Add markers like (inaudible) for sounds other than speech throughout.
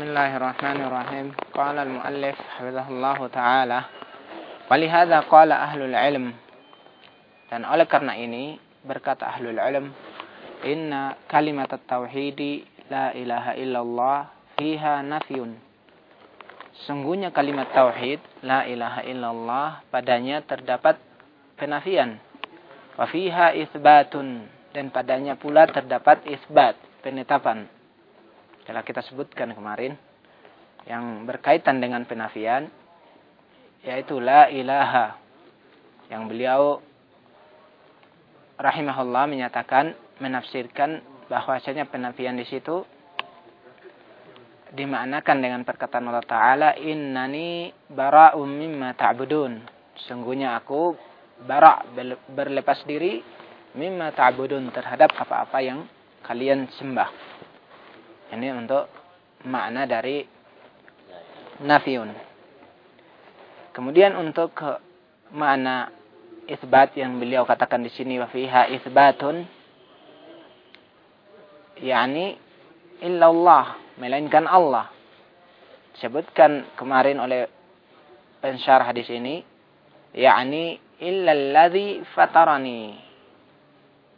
الله الرحمن الرحيم قال المؤلف حفظه الله تعالى ولهذا قال أهل العلم dan oleh karena ini berkata ahlul ilm inna kalimat tauhid la ilaha illallah fiha nafyun sungguhnya kalimat tauhid la ilaha illallah padanya terdapat penafian wa fiha isbatun dan padanya pula terdapat isbat penetapan telah kita sebutkan kemarin yang berkaitan dengan penafian yaitu la ilaha. Yang beliau rahimahullah menyatakan menafsirkan bahwasanya penafian di situ dimaknakan dengan perkataan Allah Ta'ala innani bara'um mimma ta'budun. Sungguhnya aku bara' berlepas diri mimma ta'budun terhadap apa-apa yang kalian sembah ini untuk makna dari nafiun. Kemudian untuk makna isbat yang beliau katakan di sini wa isbatun yakni illallah melainkan Allah. Sebutkan kemarin oleh pensyarah hadis ini yakni illalladzi fatarani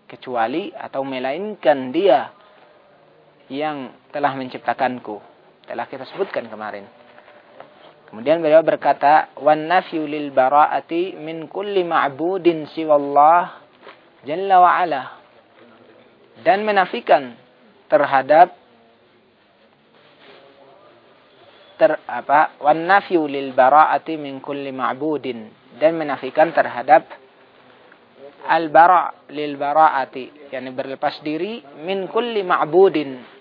kecuali atau melainkan dia yang telah menciptakanku. Telah kita sebutkan kemarin. Kemudian beliau berkata, "Wan nafyu lil bara'ati min kulli ma'budin siwallah jalla wa ala." Dan menafikan terhadap ter apa? Wan nafyu lil bara'ati min kulli ma'budin dan menafikan terhadap al-bara' lil bara'ati, yakni berlepas diri min kulli ma'budin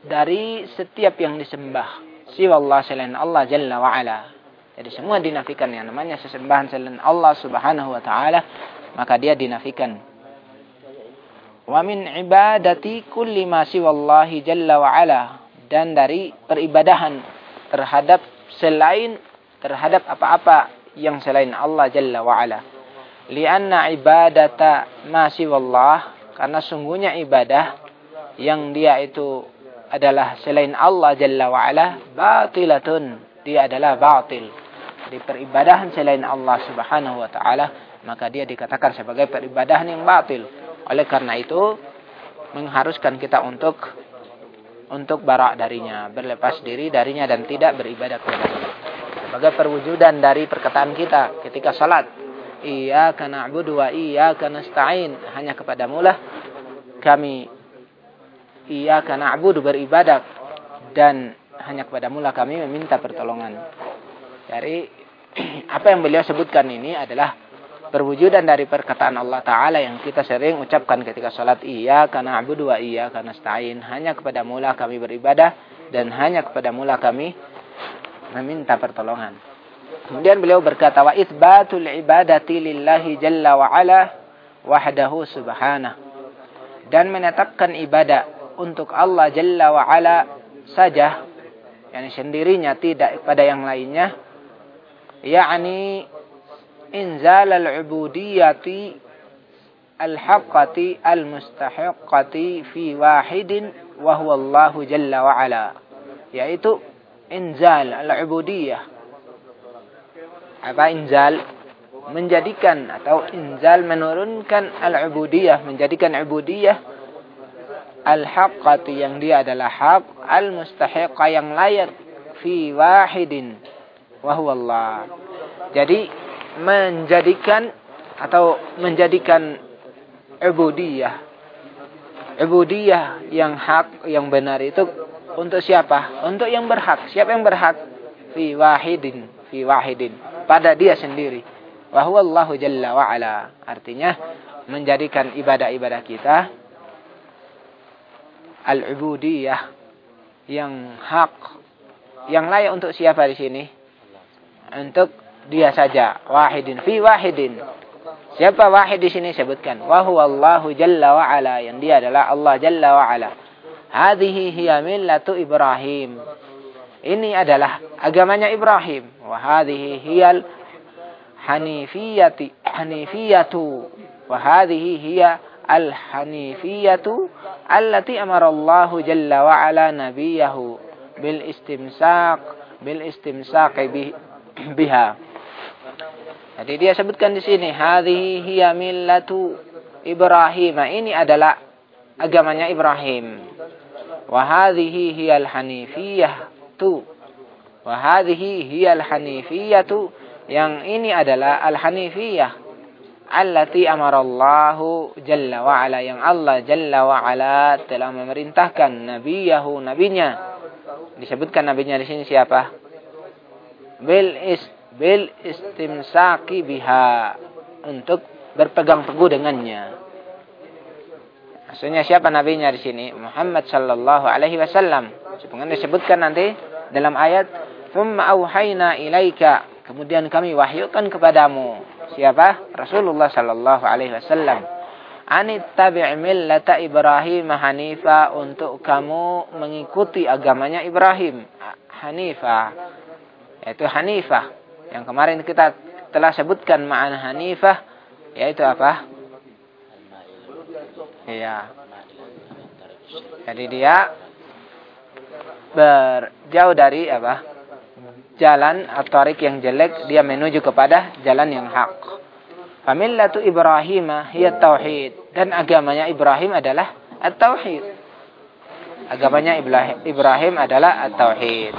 dari setiap yang disembah siwa Allah selain Allah Jalla wa ala. Jadi semua dinafikan yang namanya sesembahan selain Allah Subhanahu wa taala maka dia dinafikan. Wa min ibadati kulli ma siwa Allah Jalla wa ala dan dari peribadahan terhadap selain terhadap apa-apa yang selain Allah Jalla wa ala. Lianna ibadata ma siwa Allah karena sungguhnya ibadah yang dia itu adalah selain Allah Jalla wa'ala batilatun. Dia adalah batil. Di peribadahan selain Allah Subhanahu wa taala, maka dia dikatakan sebagai peribadahan yang batil. Oleh karena itu, mengharuskan kita untuk untuk barak darinya, berlepas diri darinya dan tidak beribadah kepadanya. Sebagai perwujudan dari perkataan kita ketika salat, Iyyaka na'budu wa iyyaka nasta'in. Hanya kepadamu lah kami iyyaka na'budu beribadah dan hanya kepada mula kami meminta pertolongan. Dari (clears throat) apa yang beliau sebutkan ini adalah perwujudan dari perkataan Allah Ta'ala yang kita sering ucapkan ketika sholat iya karena abu dua iya karena stain hanya kepada mula kami beribadah dan hanya kepada mula kami meminta pertolongan. Kemudian beliau berkata wa isbatul ibadati lillahi jalla wa ala wahdahu subhanah dan menetapkan ibadah untuk Allah Jalla wa Ala saja yang sendirinya tidak pada yang lainnya. Yakni inzal al-ubudiyyati al-haqqati al-mustahiqqati fi wahidin wa huwa Allah Jalla wa Ala. Yaitu inzal al-ubudiyyah. Apa inzal? Menjadikan atau inzal menurunkan al-ubudiyah menjadikan ubudiyah al-haqqati yang dia adalah hak, al-mustahiqa yang layak fi wahidin wa Allah. Jadi menjadikan atau menjadikan ubudiyah ubudiyah yang hak yang benar itu untuk siapa? Untuk yang berhak. Siapa yang berhak? Fi wahidin, fi wahidin. Pada dia sendiri. Wa Allahu jalla wa ala. Artinya menjadikan ibadah-ibadah kita al-ubudiyah yang hak yang layak untuk siapa di sini? Untuk dia saja, wahidin fi wahidin. Siapa wahid di sini sebutkan? Wa Allahu jalla wa ala, yang dia adalah Allah jalla wa ala. Hadhihi hiya millatu Ibrahim. Ini adalah agamanya Ibrahim. Wa hadhihi hanifiyati hanifiyatu. Wa hiya al-hanifiyatu allati amarallahu jalla wa ala nabiyahu bil istimsak bil istimsak biha. Jadi dia sebutkan di sini hadhihi hiya millatu Ibrahim. Ini adalah agamanya Ibrahim. Wa hadhihi hiya al-hanifiyah tu. Wa hadhihi hiya al-hanifiyah tu. Yang ini adalah al-hanifiyah allati amarallahu jalla wa ala yang Allah jalla wa ala telah memerintahkan nabiyahu nabinya. Disebutkan nabinya di sini siapa? Bil is bil istimsaki biha untuk berpegang teguh dengannya. Maksudnya siapa nabinya di sini? Muhammad sallallahu alaihi wasallam. Sebenarnya disebutkan nanti dalam ayat thumma auhayna ilaika kemudian kami wahyukan kepadamu Siapa? Rasulullah sallallahu alaihi wasallam. Anittabi' millata Ibrahim hanifa untuk kamu mengikuti agamanya Ibrahim. Hanifah. Yaitu Hanifah. Yang kemarin kita telah sebutkan makna Hanifah yaitu apa? Iya. Jadi dia berjauh dari apa? Jalan atau tarik yang jelek dia menuju kepada jalan yang hak. Famillatu Ibrahim hiya tauhid dan agamanya Ibrahim adalah at-tauhid. Agamanya Ibrahim adalah at-tauhid.